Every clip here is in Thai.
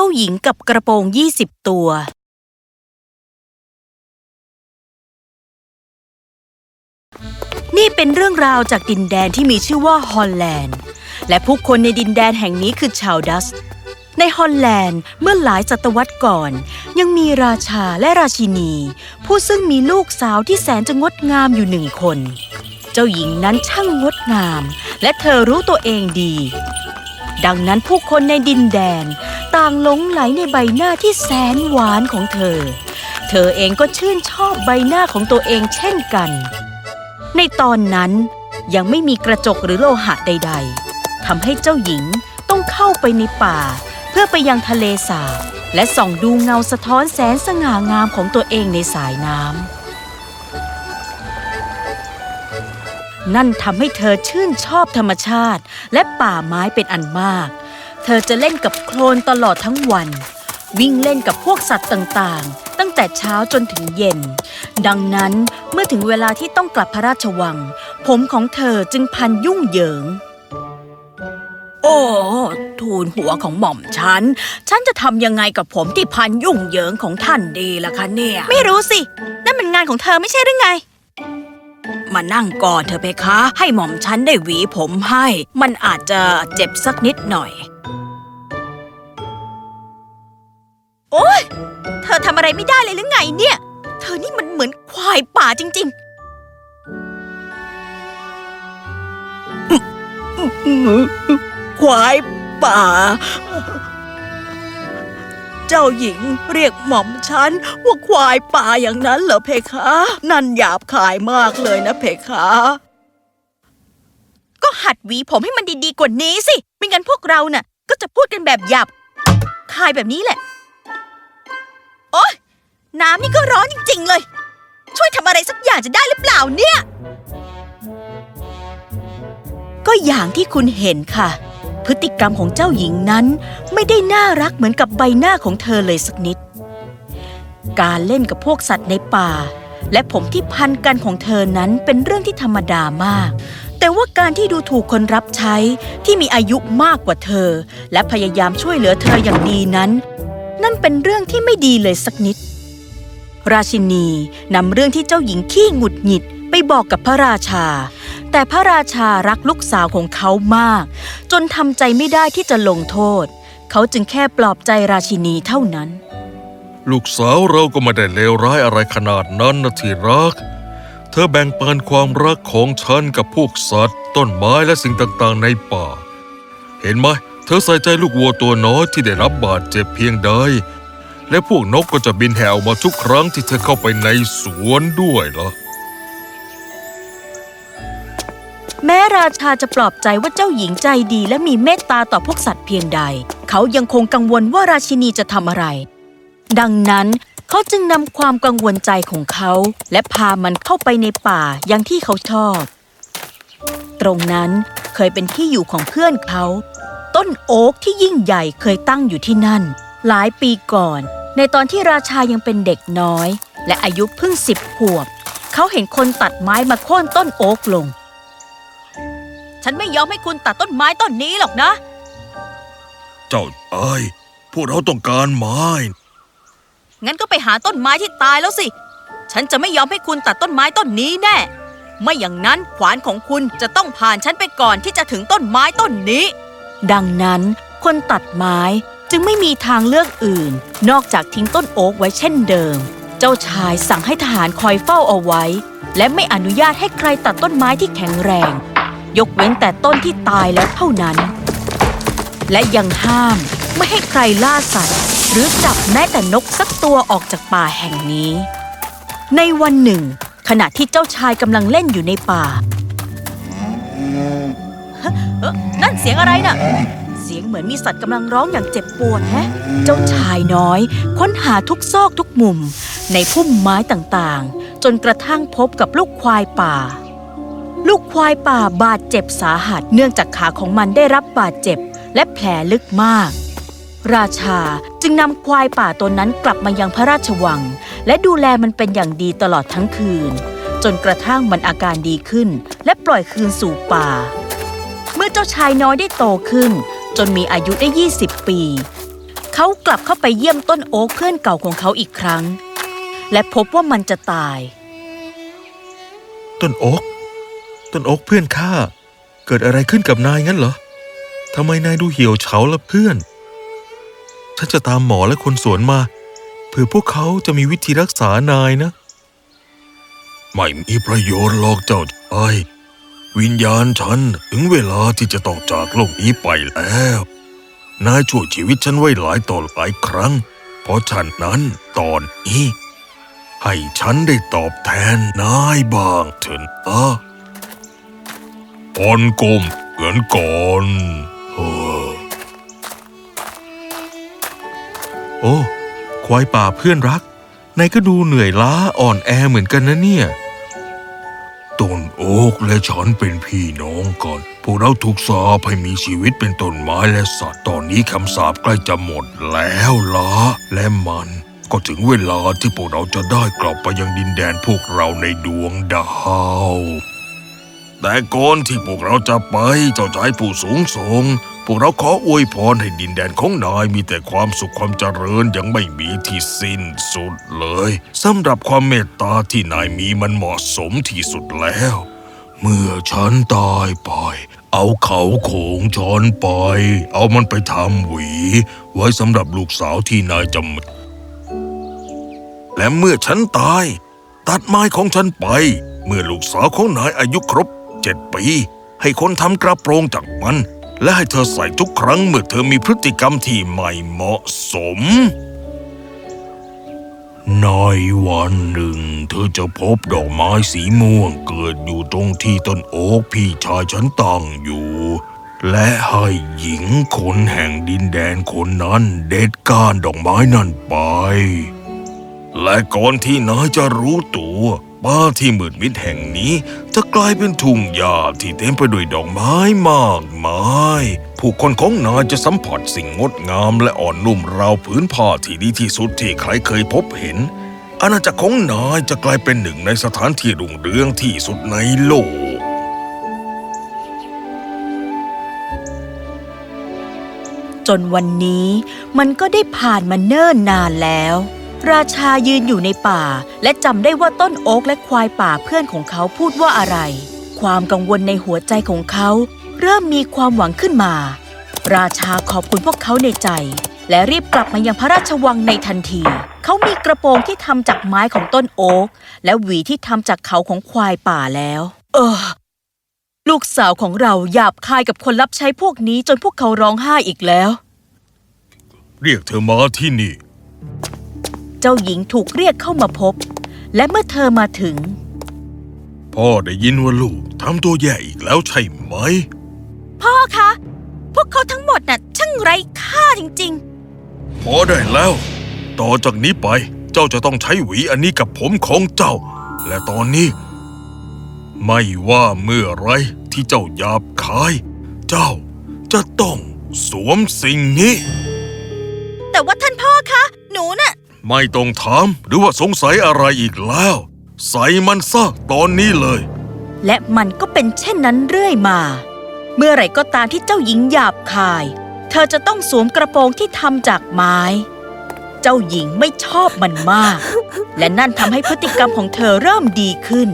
เจ้าหญิงกับกระโปรง20ตัว นี่เป็นเรื่องราวจากดินแดนที่มีชื่อว่าฮอลแลนด์ และผู้คนในดินแดนแห่งนี้คือชาวดัตช์ ในฮอลแลนด์เมื่อหลายศตวรรษก่อน ยังมีราชาและราชินี ผู้ซึ่งมีลูกสาวที่แสนจะงดงามอยู่หนึ่งคน เจ้าหญิงนั้นช่างงดงาม และเธอรู้ตัวเองดีดังนั้นผู้คนในดินแดน ต่างหลงไหลในใบหน้าที่แสนหวานของเธอ เธอเองก็ชื่นชอบใบหน้าของตัวเองเช่นกัน ในตอนนั้นยังไม่มีกระจกหรือโลหะใด ๆทำให้เจ้าหญิงต้องเข้าไปในป่า เพื่อไปยังทะเลสาบและส่องดูเงาสะท้อนแสนสง่างามของตัวเองในสายน้ำนั่นทำให้เธอชื่นชอบธรรมชาติ และป่าไม้เป็นอันมาก เธอจะเล่นกับโคลนตลอดทั้งวัน วิ่งเล่นกับพวกสัตว์ต่างๆ ตั้งแต่เช้าจนถึงเย็น ดังนั้นเมื่อถึงเวลาที่ต้องกลับพระราชวัง ผมของเธอจึงพันยุ่งเหยิง โอ้ทูลหัวของหม่อมฉัน ฉันจะทำยังไงกับผมที่พันยุ่งเหยิงของท่านดีล่ะคะเนี่ย ไม่รู้สิ นั่นเป็นงานของเธอไม่ใช่หรือไงมานั่งก่อนเธอะเพคะ ให้หม่อมฉันได้หวีผมให้ มันอาจจะเจ็บสักนิดหน่อย โอ๊ยเธอทำอะไรไม่ได้เลยหรือไงเนี่ย เธอนี่มันเหมือนควายป่าจริงๆควายป่า เจ้าหญิงเรียกหม่อมฉันว่าควายป่าอย่างนั้นเหรอเพคะ นั่นหยาบคายมากเลยนะเพคะ ก็หัดหวีผมให้มันดีๆกว่านี้สิ ไม่งั้นพวกเราน่ะ ก็จะพูดกันแบบหยาบคายแบบนี้แหละ โอ๊ยน้ำนี่ก็ร้อนจริง ๆ เลย ช่วยทำอะไรสักอย่างจะได้หรือเปล่าเนี่ย ก็อย่างที่คุณเห็นค่ะ พฤติกรรมของเจ้าหญิงนั้น ไม่ได้น่ารักเหมือนกับใบหน้าของเธอเลยสักนิด การเล่นกับพวกสัตว์ในป่า และผมที่พันกันของเธอนั้นเป็นเรื่องที่ธรรมดามาก แต่ว่าการที่ดูถูกคนรับใช้ที่มีอายุมากกว่าเธอ และพยายามช่วยเหลือเธออย่างดีนั้น นั่นเป็นเรื่องที่ไม่ดีเลยสักนิด ราชินีนำเรื่องที่เจ้าหญิงขี้หงุดหงิดไปบอกกับพระราชา แต่พระราชารักลูกสาวของเขามาก จนทำใจไม่ได้ที่จะลงโทษ เขาจึงแค่ปลอบใจราชินีเท่านั้น ลูกสาวเราก็ไม่ได้เลวร้ายอะไรขนาดนั้นนะที่รัก เธอแบ่งปันความรักของฉันกับพวกสัตว์ ต้นไม้และสิ่งต่างๆในป่า เห็นไหม เธอใส่ใจลูกวัวตัวน้อยที่ได้รับบาดเจ็บเพียงใด และพวกนกก็จะบินแห่ออกมาทุกครั้งที่เธอเข้าไปในสวนด้วยล่ะแม้ราชาจะปลอบใจว่าเจ้าหญิงใจดีและมีเมตตาต่อพวกสัตว์เพียงใด เขายังคงกังวลว่าราชินีจะทำอะไร ดังนั้นเขาจึงนำความกังวลใจของเขา และพามันเข้าไปในป่าอย่างที่เขาชอบ ตรงนั้นเคยเป็นที่อยู่ของเพื่อนเขา ต้นโอ๊กที่ยิ่งใหญ่เคยตั้งอยู่ที่นั่น หลายปีก่อน ในตอนที่ราชายังเป็นเด็กน้อย และอายุเพิ่งสิบขวบ เขาเห็นคนตัดไม้มาโค่นต้นโอ๊กลง ฉันไม่ยอมให้คุณตัดต้นไม้ต้นนี้หรอกนะ เจ้าเอ้ยพวกเราต้องการไม้ งั้นก็ไปหาต้นไม้ที่ตายแล้วสิ ฉันจะไม่ยอมให้คุณตัดต้นไม้ต้นนี้แน่ ไม่อย่างนั้นขวานของคุณจะต้องผ่านฉันไปก่อนที่จะถึงต้นไม้ต้นนี้ ดังนั้นคนตัดไม้จึงไม่มีทางเลือกอื่น นอกจากทิ้งต้นโอ๊กไว้เช่นเดิม เจ้าชายสั่งให้ทหารคอยเฝ้าเอาไว้ และไม่อนุญาตให้ใครตัดต้นไม้ที่แข็งแรง ยกเว้นแต่ต้นที่ตายแล้วเท่านั้น และยังห้ามไม่ให้ใครล่าสัตว์ หรือจับแม้แต่นกสักตัวออกจากป่าแห่งนี้ ในวันหนึ่ง ขณะที่เจ้าชายกำลังเล่นอยู่ในป่า เอ๊ะนั่นเสียงอะไรน่ะ เสียงเหมือนมีสัตว์กำลังร้องอย่างเจ็บปวดแฮะ เจ้าชายน้อย ค้นหาทุกซอกทุกมุม ในพุ่มไม้ต่างๆ จนกระทั่งพบกับลูกควายป่า ลูกควายป่าบาดเจ็บสาหัส เนื่องจากขาของมันได้รับบาดเจ็บ และแผลลึกมาก ราชาจึงนำควายป่าตัวนั้นกลับมายังพระราชวัง และดูแลมันเป็นอย่างดีตลอดทั้งคืน จนกระทั่งมันอาการดีขึ้น และปล่อยคืนสู่ป่า เมื่อเจ้าชายน้อยได้โตขึ้น จนมีอายุได้ 20 ปี เขากลับเข้าไปเยี่ยมต้นโอ๊กเพื่อนเก่าของเขาอีกครั้ง และพบว่ามันจะตาย ต้นโอ๊กต้นโอ๊กเพื่อนข้าเกิดอะไรขึ้นกับนายงั้นเหรอทำไมนายดูเหี่ยวเฉาละเพื่อน ฉันจะตามหมอและคนสวนมาเผื่อพวกเขาจะมีวิธีรักษานายนะ ไม่มีประโยชน์หรอกเจ้าชาย วิญญาณฉันถึงเวลาที่จะต้องจากโลกนี้ไปแล้ว นายช่วยชีวิตฉันไว้หลายต่อหลายครั้ง เพราะฉะนั้นตอนนี้ ให้ฉันได้ตอบแทนนายบ้างเถินอะอ่อนกลมเหมือนก่อนเออโอ้ ควายป่าเพื่อนรัก นายก็ดูเหนื่อยล้าอ่อนแอเหมือนกันนะเนี่ย กและฉันเป็นพี่น้องกันพวกเราถูกสาปให้มีชีวิตเป็นต้นไม้และสัตว์ตอนนี้คำสาปใกล้จะหมดแล้วละและมันก็ถึงเวลาที่พวกเราจะได้กลับไปยังดินแดนพวกเราในดวงดาว แต่ก่อนที่พวกเราจะไปเจ้าชายผู้สูงส่งพวกเราขออวยพรให้ดินแดนของนายมีแต่ความสุขความเจริญยังไม่มีที่สิ้นสุดเลยสำหรับความเมตตาที่นายมีมันเหมาะสมที่สุดแล้ว เมื่อฉันตายไป เอาเขาโขงช้อนไป เอามันไปทำหวี ไว้สำหรับลูกสาวที่นายจำและเมื่อฉันตาย ตัดไม้ของฉันไป เมื่อลูกสาวของนายอายุครบเจ็ดปี ให้คนทำกระโปรงจากมัน และให้เธอใส่ทุกครั้งเมื่อเธอมีพฤติกรรมที่ไม่เหมาะสม ในวันหนึ่ง เธอจะพบดอกไม้สีม่วงเกิดอยู่ตรงที่ต้นโอ๊กพี่ชายฉันตั้งอยู่ และให้หญิงคนแห่งดินแดนคนนั้นเด็ดก้านดอกไม้นั่นไป และก่อนที่นายจะรู้ตัวป่าที่มืดมิดแห่งนี้ จะกลายเป็นทุ่งหญ้าที่เต็มไปด้วยดอกไม้มากมาย ผู้คนของนายจะสัมผัสสิ่งงดงามและอ่อนนุ่มราวผืนผ้าที่ดีที่สุดที่ใครเคยพบเห็น อาณาจักรของนายจะกลายเป็นหนึ่งในสถานที่รุ่งเรืองที่สุดในโลก จนวันนี้มันก็ได้ผ่านมาเนิ่นนานแล้ว ราชายืนอยู่ในป่า และจำได้ว่าต้นโอ๊กและควายป่าเพื่อนของเขาพูดว่าอะไร ความกังวลในหัวใจของเขา เริ่มมีความหวังขึ้นมา ราชาขอบคุณพวกเขาในใจ และรีบกลับมายังพระราชวังในทันที เขามีกระโปรงที่ทำจากไม้ของต้นโอ๊กและหวีที่ทำจากเขาของควายป่าแล้ว เออ ลูกสาวของเราหยาบคายกับคนรับใช้พวกนี้จนพวกเขาร้องไห้อีกแล้ว เรียกเธอมาที่นี่ เจ้าหญิงถูกเรียกเข้ามาพบ และเมื่อเธอมาถึง พ่อได้ยินว่าลูกทำตัวแย่อีกแล้วใช่ไหม พ่อคะ พวกเขาทั้งหมดน่ะช่างไร้ค่าจริงพอได้แล้ว ต่อจากนี้ไป เจ้าจะต้องใช้หวีอันนี้กับผมของเจ้า และตอนนี้ ไม่ว่าเมื่อไรที่เจ้าหยาบคาย เจ้าจะต้องสวมสิ่งนี้ๆแต่ว่าท่านพ่อคะ หนูน่ะ ไม่ต้องถามหรือว่าสงสัยอะไรอีกแล้ว ใส่มันซะตอนนี้เลย และมันก็เป็นเช่นนั้นเรื่อยมา เมื่อไหร่ก็ตามที่เจ้าหญิงหยาบคาย เธอจะต้องสวมกระโปรงที่ทำจากไม้ เจ้าหญิงไม่ชอบมันมาก และนั่นทำให้พฤติกรรมของเธอเริ่มดีขึ้น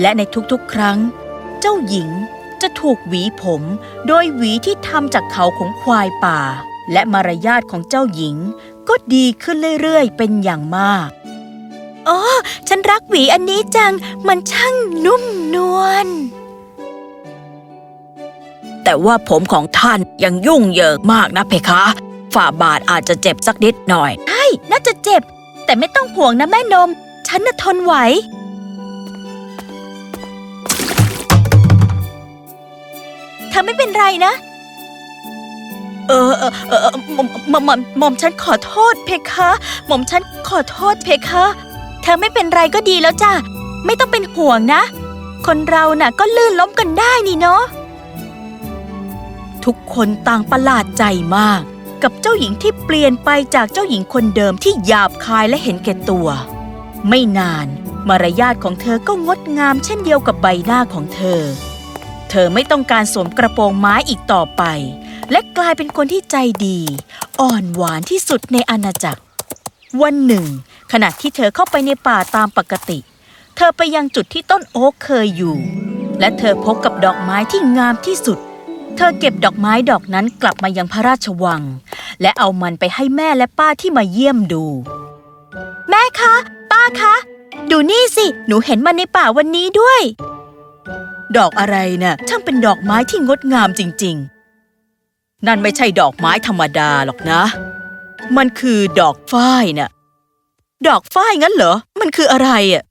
และในทุกๆ ครั้ง เจ้าหญิงจะถูกหวีผม โดยหวีที่ทำจากเขาของควายป่า และมารยาทของเจ้าหญิง ก็ดีขึ้นเรื่อยๆ เป็นอย่างมากอ๋อฉันรักหวีอันนี้จัง มันช่างนุ่มนวลแต่ว่าผมของท่านยังยุ่งเหยิงมากนะเพคะ ฝ่าบาทอาจจะเจ็บสักนิดหน่อย ใช่ น่าจะเจ็บ แต่ไม่ต้องห่วงนะแม่นม ฉันน่ะทนไหว เธอไม่เป็นไรนะ เออเออเออหม่อมหม่อมหม่อมหม่อมฉันขอโทษเพคะ หม่อมฉันขอโทษเพคะ เธอไม่เป็นไรก็ดีแล้วจ้ะ ไม่ต้องเป็นห่วงนะ คนเราน่ะก็ลื่นล้มกันได้นี่เนาะทุกคนต่างประหลาดใจมาก กับเจ้าหญิงที่เปลี่ยนไปจากเจ้าหญิงคนเดิมที่หยาบคายและเห็นแก่ตัว ไม่นานมารยาทของเธอก็งดงามเช่นเดียวกับใบหน้าของเธอ เธอไม่ต้องการสวมกระโปรงไม้อีกต่อไป และกลายเป็นคนที่ใจดี อ่อนหวานที่สุดในอาณาจักร วันหนึ่ง ขณะที่เธอเข้าไปในป่าตามปกติ เธอไปยังจุดที่ต้นโอ๊กเคยอยู่ และเธอพบกับดอกไม้ที่งามที่สุด เธอเก็บดอกไม้ดอกนั้นกลับมายังพระราชวัง และเอามันไปให้แม่และป้าที่มาเยี่ยมดู แม่คะ ป้าคะ ดูนี่สิ หนูเห็นมันในป่าวันนี้ด้วย ดอกอะไรนะ่ะช่างเป็นดอกไม้ที่งดงามจริง ๆ นั่นไม่ใช่ดอกไม้ธรรมดาหรอกนะ มันคือดอกฝ้ายน่ะ ดอกฝ้ายงั้นเหรอ มันคืออะไรอะ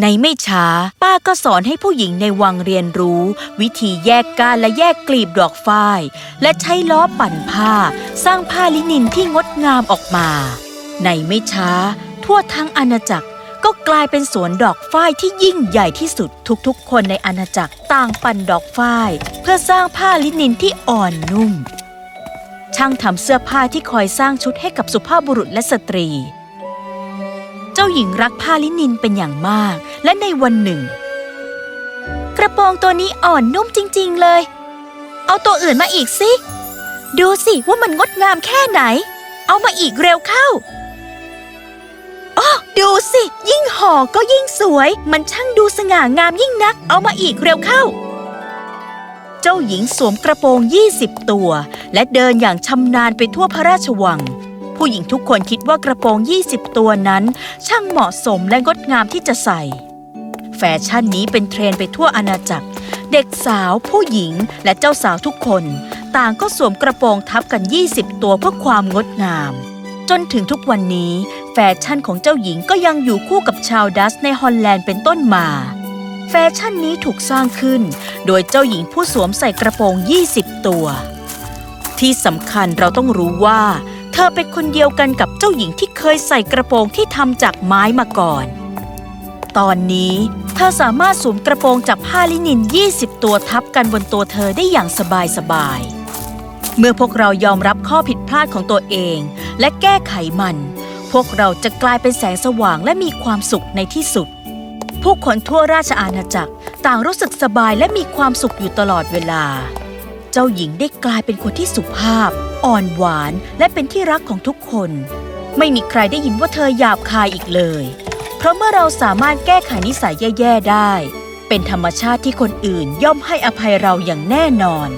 ในไม่ช้า ป้าก็สอนให้ผู้หญิงในวังเรียนรู้ วิธีแยกก้านและแยกกลีบดอกฝ้าย และใช้ล้อปั่นผ้า สร้างผ้าลินินที่งดงามออกมา ในไม่ช้า ทั่วทั้งอาณาจักรก็กลายเป็นสวนดอกฝ้ายที่ยิ่งใหญ่ที่สุดทุกๆ คนในอาณาจักรต่างปั่นดอกฝ้าย เพื่อสร้างผ้าลินินที่อ่อนนุ่ม ช่างทำเสื้อผ้าที่คอยสร้างชุดให้กับสุภาพบุรุษและสตรี เจ้าหญิงรักผ้าลินินเป็นอย่างมาก และในวันหนึ่ง กระโปรงตัวนี้อ่อนนุ่มจริง ๆ เลย เอาตัวอื่นมาอีกสิ ดูสิว่ามันงดงามแค่ไหน เอามาอีกเร็วเข้าอ๋อดูสิ ยิ่งห่อก็ยิ่งสวย มันช่างดูสง่างามยิ่งนัก เอามาอีกเร็วเข้า เจ้าหญิงสวมกระโปรง 20 ตัว และเดินอย่างชำนาญไปทั่วพระราชวัง ผู้หญิงทุกคนคิดว่ากระโปรง 20 ตัวนั้น ช่างเหมาะสมและงดงามที่จะใส่ แฟชั่นนี้เป็นเทรนด์ไปทั่วอาณาจักร เด็กสาว ผู้หญิงและเจ้าสาวทุกคน ต่างก็สวมกระโปรงทับกัน 20 ตัวเพื่อความงดงาม จนถึงทุกวันนี้ แฟชั่นของเจ้าหญิงก็ยังอยู่คู่กับชาวดัตช์ในฮอลแลนด์เป็นต้นมาแฟชั่นนี้ถูกสร้างขึ้น โดยเจ้าหญิงผู้สวมใส่กระโปรง 20 ตัว ที่สำคัญเราต้องรู้ว่า เธอเป็นคนเดียวกันกับเจ้าหญิงที่เคยใส่กระโปรงที่ทำจากไม้มาก่อน ตอนนี้เธอสามารถสวมกระโปรงจากผ้าลินิน 20 ตัวทับกันบนตัวเธอได้อย่างสบายๆเมื่อพวกเรายอมรับข้อผิดพลาดของตัวเอง และแก้ไขมัน พวกเราจะกลายเป็นแสงสว่างและมีความสุขในที่สุด ผู้คนทั่วราชอาณาจักรต่างรู้สึกสบายและมีความสุขอยู่ตลอดเวลา เจ้าหญิงได้กลายเป็นคนที่สุภาพ อ่อนหวานและเป็นที่รักของทุกคน ไม่มีใครได้ยินว่าเธอหยาบคายอีกเลย เพราะเมื่อเราสามารถแก้ไขนิสัยแย่ ๆ ได้ เป็นธรรมชาติที่คนอื่นย่อมให้อภัยเราอย่างแน่นอน